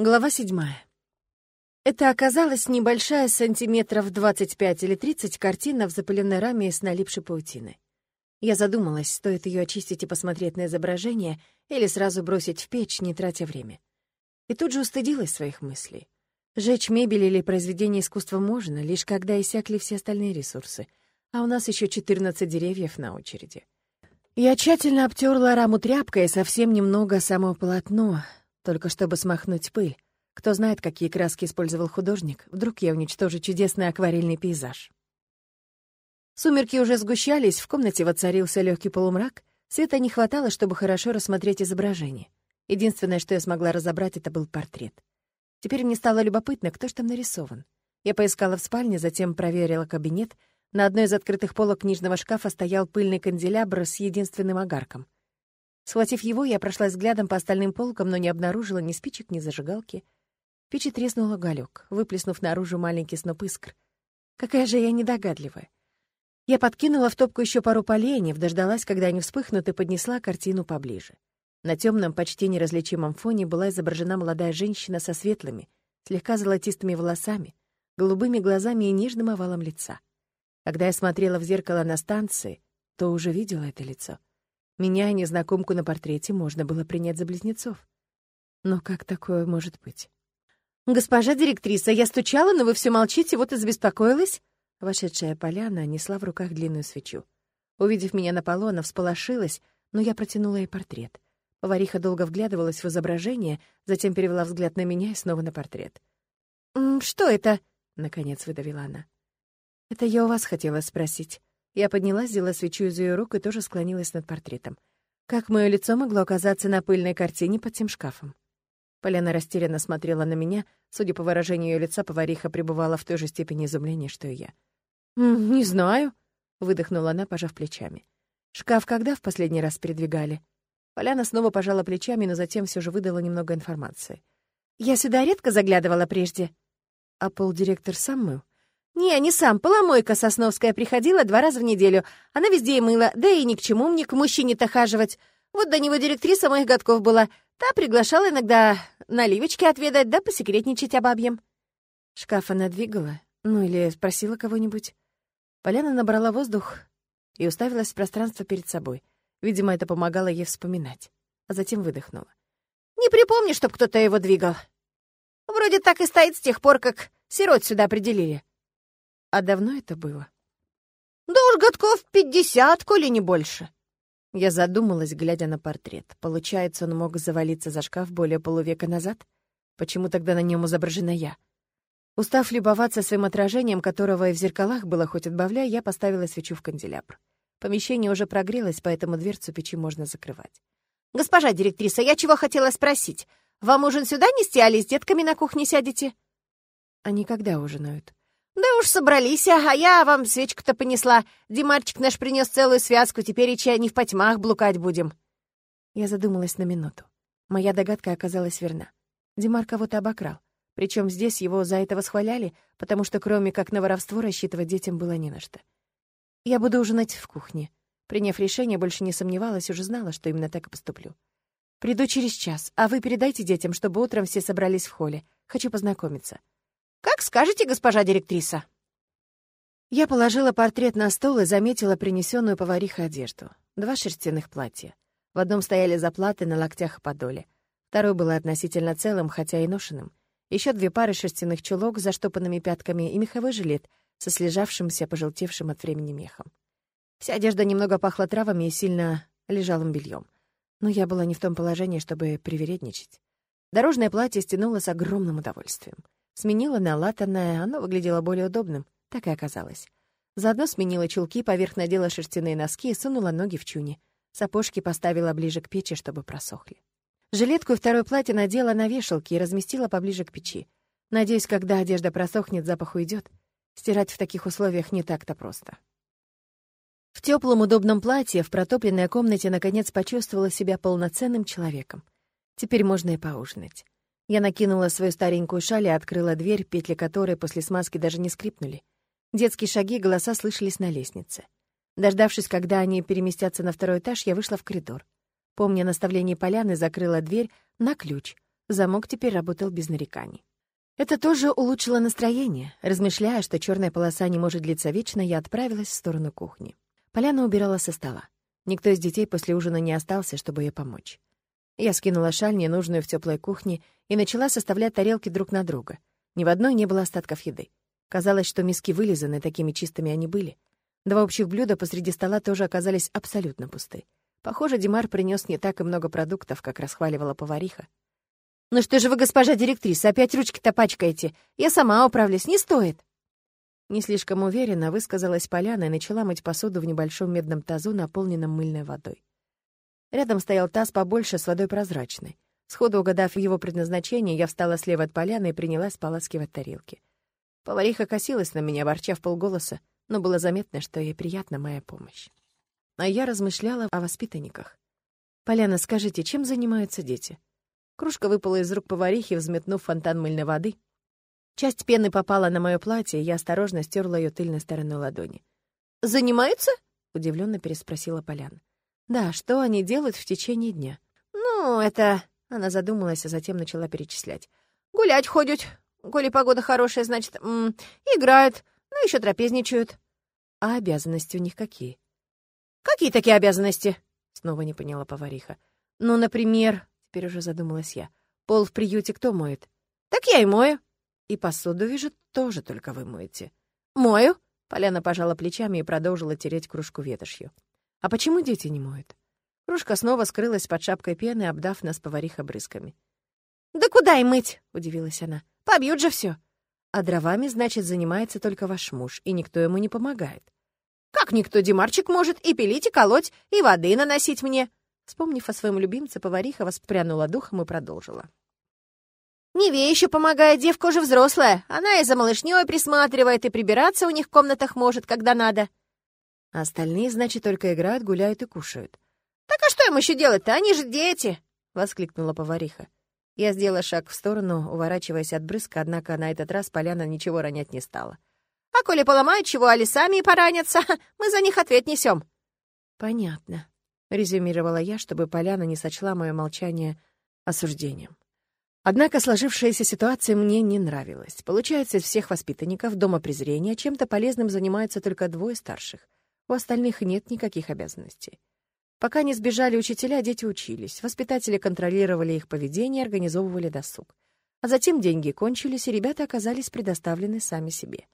Глава седьмая. Это оказалась небольшая сантиметров 25 или 30 картина в запыленной раме с налипшей паутиной. Я задумалась, стоит ее очистить и посмотреть на изображение или сразу бросить в печь, не тратя время. И тут же устыдилась своих мыслей. Жечь мебель или произведение искусства можно, лишь когда иссякли все остальные ресурсы, а у нас еще 14 деревьев на очереди. Я тщательно обтерла раму тряпкой и совсем немного само полотно, только чтобы смахнуть пыль. Кто знает, какие краски использовал художник, вдруг я уничтожу чудесный акварельный пейзаж. Сумерки уже сгущались, в комнате воцарился легкий полумрак, света не хватало, чтобы хорошо рассмотреть изображение. Единственное, что я смогла разобрать, это был портрет. Теперь мне стало любопытно, кто ж там нарисован. Я поискала в спальне, затем проверила кабинет. На одной из открытых полок книжного шкафа стоял пыльный канделябр с единственным огарком — Схватив его, я прошла взглядом по остальным полкам, но не обнаружила ни спичек, ни зажигалки. Печи треснул уголек, выплеснув наружу маленький сноп искр. Какая же я недогадливая. Я подкинула в топку еще пару поленьев, дождалась, когда они вспыхнут, и поднесла картину поближе. На темном, почти неразличимом фоне была изображена молодая женщина со светлыми, слегка золотистыми волосами, голубыми глазами и нежным овалом лица. Когда я смотрела в зеркало на станции, то уже видела это лицо. Меня и незнакомку на портрете можно было принять за близнецов. Но как такое может быть? «Госпожа директриса, я стучала, но вы все молчите, вот и забеспокоилась?» Вошедшая поляна несла в руках длинную свечу. Увидев меня на полу, она всполошилась, но я протянула ей портрет. Повариха долго вглядывалась в изображение, затем перевела взгляд на меня и снова на портрет. «Что это?» — наконец выдавила она. «Это я у вас хотела спросить. Я поднялась, взяла свечу из ее рук и тоже склонилась над портретом. Как мое лицо могло оказаться на пыльной картине под тем шкафом? Поляна растерянно смотрела на меня. Судя по выражению ее лица, повариха пребывала в той же степени изумления, что и я. «Не знаю», — выдохнула она, пожав плечами. «Шкаф когда в последний раз передвигали?» Поляна снова пожала плечами, но затем все же выдала немного информации. «Я сюда редко заглядывала прежде». «А полдиректор сам мыл?» «Не, не сам. Поломойка Сосновская приходила два раза в неделю. Она везде и мыла, да и ни к чему мне к мужчине-то хаживать. Вот до него директриса моих годков была. Та приглашала иногда наливочки отведать, да посекретничать об бабьем». Шкаф она двигала? Ну, или спросила кого-нибудь? Поляна набрала воздух и уставилась в пространство перед собой. Видимо, это помогало ей вспоминать. А затем выдохнула. «Не припомню, чтоб кто-то его двигал. Вроде так и стоит с тех пор, как сирот сюда определили. А давно это было? Да уж годков пятьдесят, коли не больше. Я задумалась, глядя на портрет. Получается, он мог завалиться за шкаф более полувека назад? Почему тогда на нем изображена я? Устав любоваться своим отражением, которого и в зеркалах было хоть отбавляй, я поставила свечу в канделябр. Помещение уже прогрелось, поэтому дверцу печи можно закрывать. «Госпожа директриса, я чего хотела спросить? Вам ужин сюда нести, али с детками на кухне сядете?» «Они когда ужинают?» «Да уж собрались, а я вам свечку-то понесла. Димарчик наш принес целую связку, теперь и чай не в потьмах блукать будем». Я задумалась на минуту. Моя догадка оказалась верна. Димар кого-то обокрал. Причем здесь его за это восхваляли, потому что кроме как на воровство рассчитывать детям было не на что. Я буду ужинать в кухне. Приняв решение, больше не сомневалась, уже знала, что именно так и поступлю. Приду через час, а вы передайте детям, чтобы утром все собрались в холле. Хочу познакомиться. «Как скажете, госпожа директриса». Я положила портрет на стол и заметила принесенную поварихой одежду. Два шерстяных платья. В одном стояли заплаты на локтях и подоле. Второй было относительно целым, хотя и ношенным. Еще две пары шерстяных чулок с заштопанными пятками и меховой жилет со слежавшимся, пожелтевшим от времени мехом. Вся одежда немного пахла травами и сильно лежалым бельем. Но я была не в том положении, чтобы привередничать. Дорожное платье стянуло с огромным удовольствием. Сменила на латанное, оно выглядело более удобным, так и оказалось. Заодно сменила чулки, поверх надела шерстяные носки и сунула ноги в чуни. Сапожки поставила ближе к печи, чтобы просохли. Жилетку и второе платье надела на вешалке и разместила поближе к печи. Надеюсь, когда одежда просохнет, запах уйдет. Стирать в таких условиях не так-то просто. В теплом удобном платье в протопленной комнате наконец почувствовала себя полноценным человеком. Теперь можно и поужинать. Я накинула свою старенькую шаль и открыла дверь, петли которой после смазки даже не скрипнули. Детские шаги, голоса слышались на лестнице. Дождавшись, когда они переместятся на второй этаж, я вышла в коридор. Помня наставление поляны, закрыла дверь на ключ, Замок теперь работал без нареканий. Это тоже улучшило настроение. Размышляя, что черная полоса не может длиться вечно, я отправилась в сторону кухни. Поляна убирала со стола. Никто из детей после ужина не остался, чтобы ей помочь. Я скинула шаль, ненужную в теплой кухне, и начала составлять тарелки друг на друга. Ни в одной не было остатков еды. Казалось, что миски вылизаны, такими чистыми они были. Два общих блюда посреди стола тоже оказались абсолютно пусты. Похоже, Димар принес не так и много продуктов, как расхваливала повариха. «Ну что же вы, госпожа директриса, опять ручки-то пачкаете? Я сама управлюсь, не стоит!» Не слишком уверенно высказалась Поляна и начала мыть посуду в небольшом медном тазу, наполненном мыльной водой. Рядом стоял таз побольше с водой прозрачной. Сходу угадав его предназначение, я встала слева от поляны и принялась поласкивать тарелки. Повариха косилась на меня, ворча в полголоса, но было заметно, что ей приятна моя помощь. А я размышляла о воспитанниках. «Поляна, скажите, чем занимаются дети?» Кружка выпала из рук поварихи, взметнув фонтан мыльной воды. Часть пены попала на мое платье, и я осторожно стерла ее тыльной стороной ладони. «Занимаются?» — удивленно переспросила Поляна. «Да, что они делают в течение дня?» «Ну, это...» — она задумалась, а затем начала перечислять. «Гулять ходят. Коли погода хорошая, значит, м -м, играют. Ну, еще трапезничают». «А обязанности у них какие?» «Какие такие обязанности?» — снова не поняла повариха. «Ну, например...» Теперь уже задумалась я. Пол в приюте кто моет? Так я и мою. И посуду, вижу, тоже только вы моете. Мою? Поляна пожала плечами и продолжила тереть кружку ветошью. А почему дети не моют? Кружка снова скрылась под шапкой пены, обдав нас повариха брызгами. «Да куда и мыть?» — удивилась она. «Побьют же все. А дровами, значит, занимается только ваш муж, и никто ему не помогает. «Как никто, Димарчик, может и пилить, и колоть, и воды наносить мне?» Вспомнив о своем любимце, повариха воспрянула духом и продолжила. «Неве еще помогает, девка уже взрослая. Она и за малышней присматривает, и прибираться у них в комнатах может, когда надо». А остальные, значит, только играют, гуляют и кушают. «Так а что им еще делать-то? Они же дети!» — воскликнула повариха. Я сделала шаг в сторону, уворачиваясь от брызга, однако на этот раз поляна ничего ронять не стала. «А коли поломают чего, али сами и поранятся, мы за них ответ несем». «Понятно», — резюмировала я, чтобы Поляна не сочла мое молчание осуждением. Однако сложившаяся ситуация мне не нравилась. Получается, из всех воспитанников Дома презрения чем-то полезным занимаются только двое старших. У остальных нет никаких обязанностей. Пока не сбежали учителя, дети учились. Воспитатели контролировали их поведение и организовывали досуг. А затем деньги кончились, и ребята оказались предоставлены сами себе.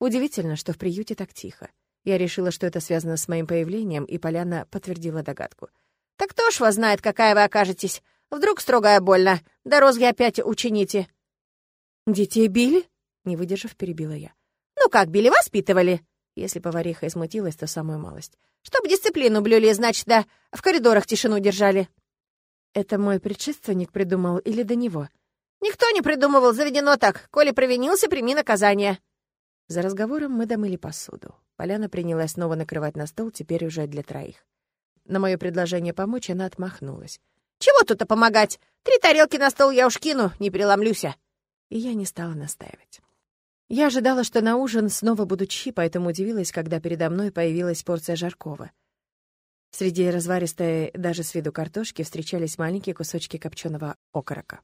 Удивительно, что в приюте так тихо. Я решила, что это связано с моим появлением, и Поляна подтвердила догадку. «Так кто ж вас знает, какая вы окажетесь? Вдруг строгая больно? Да розги опять учините». «Детей били?» — не выдержав, перебила я. «Ну как били, воспитывали?» Если повариха измутилась, то самую малость. «Чтоб дисциплину блюли, значит, да, в коридорах тишину держали». «Это мой предшественник придумал или до него?» «Никто не придумывал, заведено так. Коли провинился, прими наказание». За разговором мы домыли посуду. Поляна принялась снова накрывать на стол, теперь уже для троих. На мое предложение помочь она отмахнулась. «Чего тут-то помогать? Три тарелки на стол я уж кину, не переломлюся». И я не стала настаивать. Я ожидала, что на ужин снова будут щи, поэтому удивилась, когда передо мной появилась порция жаркого. Среди разваристой даже с виду картошки встречались маленькие кусочки копченого окорока.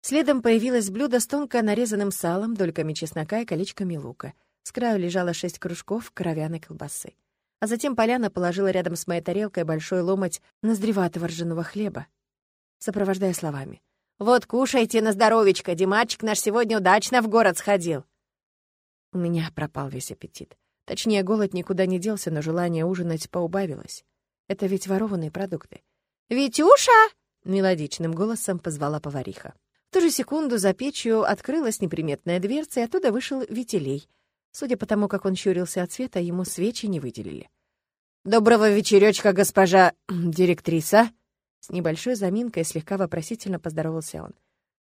Следом появилось блюдо с тонко нарезанным салом, дольками чеснока и колечками лука. С краю лежало шесть кружков кровяной колбасы. А затем Поляна положила рядом с моей тарелкой большой ломоть ноздреватого ржаного хлеба, сопровождая словами. «Вот кушайте на здоровечко, Димачик наш сегодня удачно в город сходил». У меня пропал весь аппетит. Точнее, голод никуда не делся, но желание ужинать поубавилось. Это ведь ворованные продукты. «Витюша!» — мелодичным голосом позвала повариха. В ту же секунду за печью открылась неприметная дверца, и оттуда вышел Вителей. Судя по тому, как он щурился от света, ему свечи не выделили. «Доброго вечеречка, госпожа директриса!» С небольшой заминкой слегка вопросительно поздоровался он.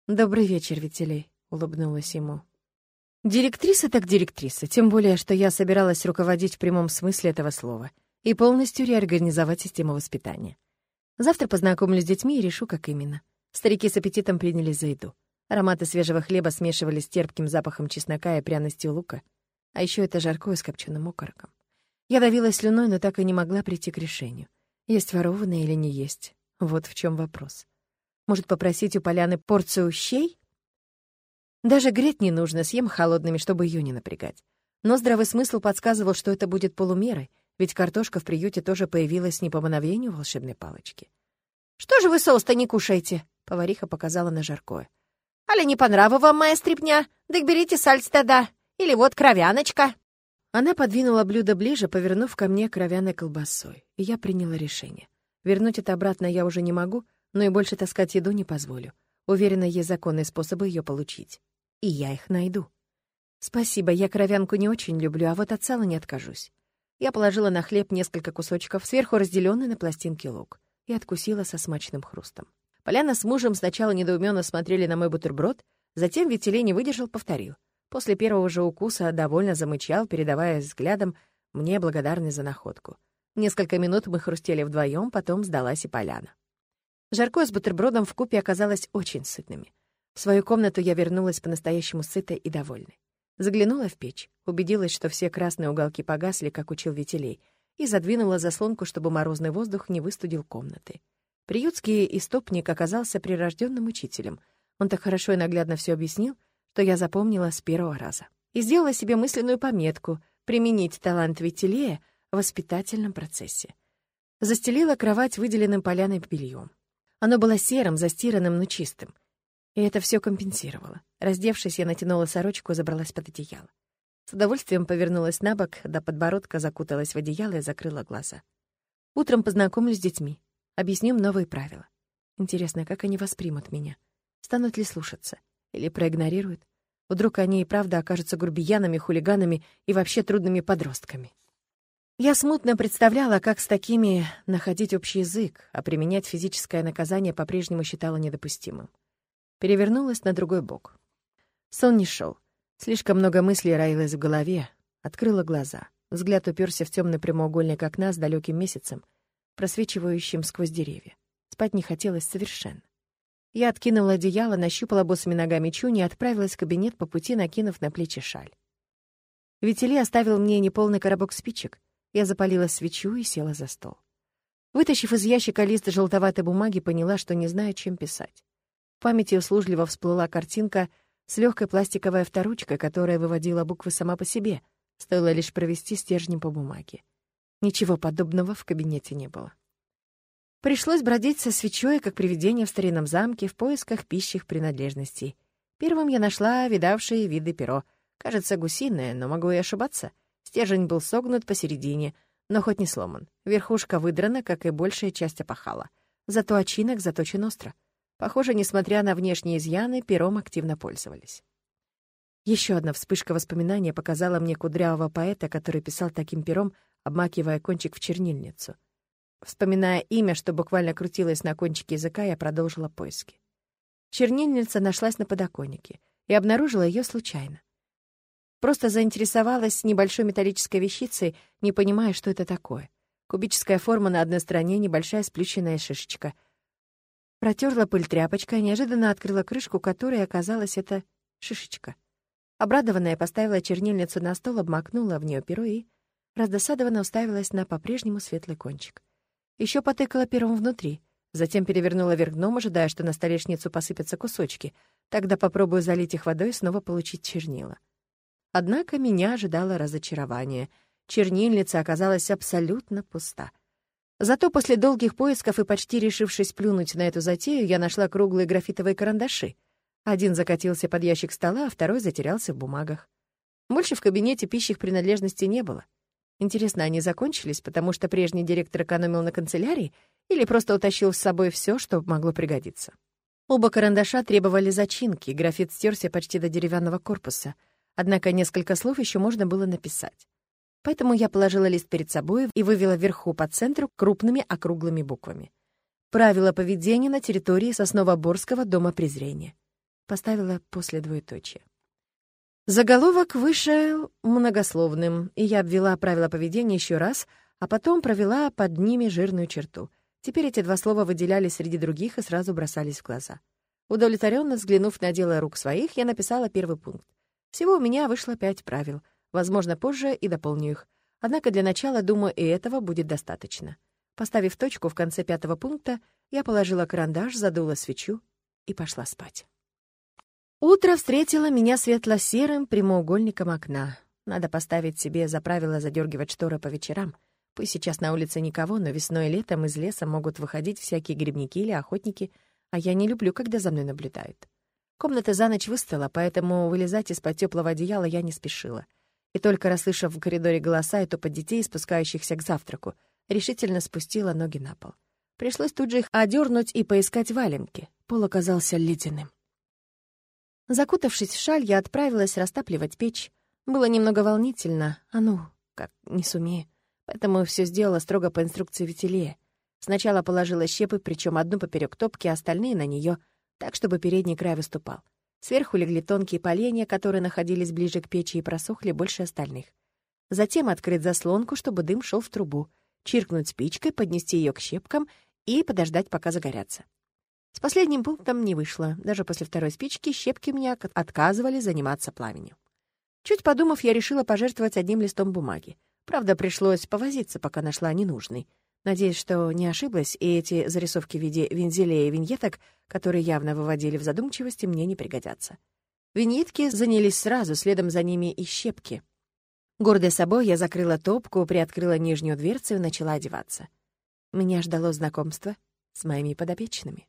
«Добрый вечер, Вителей», — улыбнулась ему. «Директриса так директриса, тем более, что я собиралась руководить в прямом смысле этого слова и полностью реорганизовать систему воспитания. Завтра познакомлюсь с детьми и решу, как именно. Старики с аппетитом принялись за еду. Ароматы свежего хлеба смешивались с терпким запахом чеснока и пряностью лука. А еще это жаркое с копченым окороком. Я давилась слюной, но так и не могла прийти к решению. Есть ворованное или не есть? Вот в чем вопрос. Может, попросить у Поляны порцию щей? Даже греть не нужно, съем холодными, чтобы ее не напрягать. Но здравый смысл подсказывал, что это будет полумерой, ведь картошка в приюте тоже появилась не по мановению волшебной палочки. «Что же вы соус-то не кушаете?» — повариха показала на жаркое. «Аля, не по нраву вам моя стрипня? Так берите сальц тогда. Или вот кровяночка». Она подвинула блюдо ближе, повернув ко мне кровяной колбасой, и я приняла решение. Вернуть это обратно я уже не могу, но и больше таскать еду не позволю. Уверена, есть законные способы ее получить. И я их найду. «Спасибо, я кровянку не очень люблю, а вот от сала не откажусь». Я положила на хлеб несколько кусочков, сверху разделенный на пластинки лук, и откусила со смачным хрустом. Поляна с мужем сначала недоуменно смотрели на мой бутерброд, затем Витилей не выдержал, повторил. После первого же укуса довольно замычал, передавая взглядом мне благодарность за находку. Несколько минут мы хрустели вдвоем, потом сдалась и Поляна. Жаркое с бутербродом в купе оказалось очень сытными. В свою комнату я вернулась по-настоящему сытой и довольной. Заглянула в печь, убедилась, что все красные уголки погасли, как учил Вителей, и задвинула заслонку, чтобы морозный воздух не выстудил комнаты. Приютский истопник оказался прирожденным учителем. Он так хорошо и наглядно все объяснил, что я запомнила с первого раза. И сделала себе мысленную пометку — применить талант Вителея в воспитательном процессе. Застелила кровать выделенным поляной бельем. Оно было серым, застиранным, но чистым — и это все компенсировало. Раздевшись, я натянула сорочку и забралась под одеяло. С удовольствием повернулась на бок, до подбородка закуталась в одеяло и закрыла глаза. Утром познакомлюсь с детьми. Объясню новые правила. Интересно, как они воспримут меня? Станут ли слушаться? Или проигнорируют? Вдруг они и правда окажутся грубиянами, хулиганами и вообще трудными подростками? Я смутно представляла, как с такими находить общий язык, а применять физическое наказание по-прежнему считала недопустимым перевернулась на другой бок. Сон не шел. Слишком много мыслей роилось в голове. Открыла глаза. Взгляд уперся в темный прямоугольник окна с далеким месяцем, просвечивающим сквозь деревья. Спать не хотелось совершенно. Я откинула одеяло, нащупала босыми ногами чуни и отправилась в кабинет по пути, накинув на плечи шаль. Витили оставил мне неполный коробок спичек. Я запалила свечу и села за стол. Вытащив из ящика лист желтоватой бумаги, поняла, что не знаю, чем писать. В памяти услужливо всплыла картинка с легкой пластиковой авторучкой, которая выводила буквы сама по себе, стоило лишь провести стержнем по бумаге. Ничего подобного в кабинете не было. Пришлось бродить со свечой, как привидение в старинном замке, в поисках пищих принадлежностей. Первым я нашла видавшие виды перо. Кажется, гусиное, но могу и ошибаться. Стержень был согнут посередине, но хоть не сломан. Верхушка выдрана, как и большая часть опахала. Зато очинок заточен остро. Похоже, несмотря на внешние изъяны, пером активно пользовались. Еще одна вспышка воспоминания показала мне кудрявого поэта, который писал таким пером, обмакивая кончик в чернильницу. Вспоминая имя, что буквально крутилось на кончике языка, я продолжила поиски. Чернильница нашлась на подоконнике и обнаружила ее случайно. Просто заинтересовалась небольшой металлической вещицей, не понимая, что это такое. Кубическая форма на одной стороне, небольшая сплющенная шишечка — Протерла пыль тряпочкой, неожиданно открыла крышку, которой оказалась эта шишечка. Обрадованная поставила чернильницу на стол, обмакнула в нее перо и, раздосадованно уставилась на по-прежнему светлый кончик. Еще потыкала пером внутри, затем перевернула вверх дном, ожидая, что на столешницу посыпятся кусочки. Тогда попробую залить их водой и снова получить чернила. Однако меня ожидало разочарование. Чернильница оказалась абсолютно пуста — Зато после долгих поисков и почти решившись плюнуть на эту затею, я нашла круглые графитовые карандаши. Один закатился под ящик стола, а второй затерялся в бумагах. Больше в кабинете пищих принадлежностей не было. Интересно, они закончились, потому что прежний директор экономил на канцелярии или просто утащил с собой все, что могло пригодиться? Оба карандаша требовали зачинки, графит стерся почти до деревянного корпуса. Однако несколько слов еще можно было написать. Поэтому я положила лист перед собой и вывела вверху по центру крупными округлыми буквами. Правила поведения на территории Сосновоборского дома презрения. Поставила после двоеточия. Заголовок вышел многословным, и я обвела правила поведения еще раз, а потом провела под ними жирную черту. Теперь эти два слова выделялись среди других и сразу бросались в глаза. Удовлетворенно взглянув на дело рук своих, я написала первый пункт. Всего у меня вышло пять правил — Возможно, позже и дополню их. Однако для начала, думаю, и этого будет достаточно. Поставив точку в конце пятого пункта, Я положила карандаш, задула свечу и пошла спать. Утро встретило меня светло-серым прямоугольником окна. Надо поставить себе за правило задергивать шторы по вечерам. Пусть сейчас на улице никого, но весной и летом из леса могут выходить всякие грибники или охотники, а я не люблю, когда за мной наблюдают. Комната за ночь выстояла, поэтому вылезать из-под теплого одеяла я не спешила. И только расслышав в коридоре голоса и топот детей, спускающихся к завтраку, решительно спустила ноги на пол. Пришлось тут же их одернуть и поискать валенки. Пол оказался ледяным. Закутавшись в шаль, я отправилась растапливать печь. Было немного волнительно, а ну, как не сумею. Поэтому все сделала строго по инструкции Вителия. Сначала положила щепы, причем одну поперек топки, а остальные на нее, так, чтобы передний край выступал. Сверху легли тонкие поленья, которые находились ближе к печи и просохли больше остальных. Затем открыть заслонку, чтобы дым шел в трубу, чиркнуть спичкой, поднести ее к щепкам и подождать, пока загорятся. С последним пунктом не вышло. Даже после второй спички щепки мне отказывали заниматься пламенем. Чуть подумав, я решила пожертвовать одним листом бумаги. Правда, пришлось повозиться, пока нашла ненужный. Надеюсь, что не ошиблась, и эти зарисовки в виде вензелей и виньеток, которые явно выводили в задумчивости, мне не пригодятся. Виньетки занялись сразу, следом за ними и щепки. Гордая собой, я закрыла топку, приоткрыла нижнюю дверцу и начала одеваться. Меня ждало знакомство с моими подопечными.